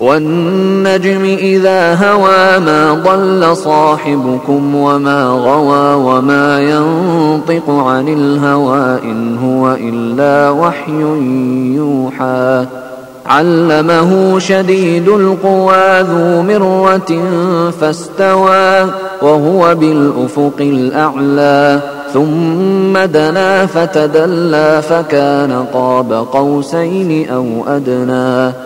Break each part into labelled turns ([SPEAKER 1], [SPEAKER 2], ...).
[SPEAKER 1] والنجم إذا هوى ما ضل صاحبكم وما غوى وما ينطق عن الهوى إن هو إلا وحي يوحى. علمه شديد القوى ذو مرة فاستوى وهو بالأفق الأعلى. ثم دنا فتدلى فكان قاب قوسين أو أدنى.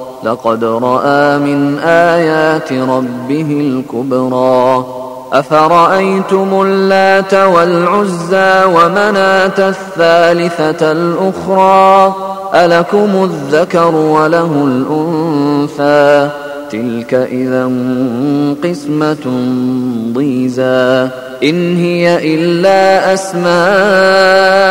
[SPEAKER 1] لقد رأى من آيات ربه الكبرى. أفرأيتم اللات والعزى ومناة الثالثة الأخرى؟ ألكم الذكر وله الأنثى؟ تلك إذا قسمة ضيزى. إن هي إلا أسماء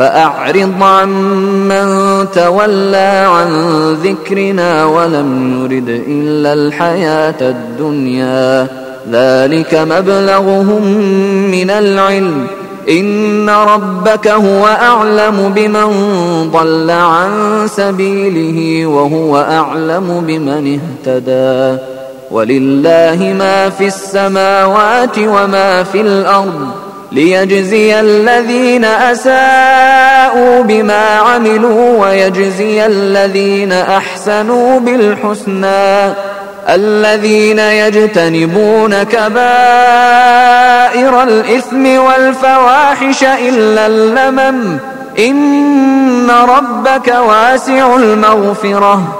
[SPEAKER 1] فأعرض عن من تولى عن ذكرنا ولم يرد إلا الحياة الدنيا. ذلك مبلغهم من العلم. إن ربك هو أعلم بمن ضل عن سبيله وهو أعلم بمن اهتدى. ولله ما في السماوات وما في الأرض. ليجزي الذين أساءوا بما عملوا ويجزي الذين أحسنوا بالحسنى الذين يجتنبون كبائر الإثم والفواحش إلا اللمم إن ربك واسع المغفرة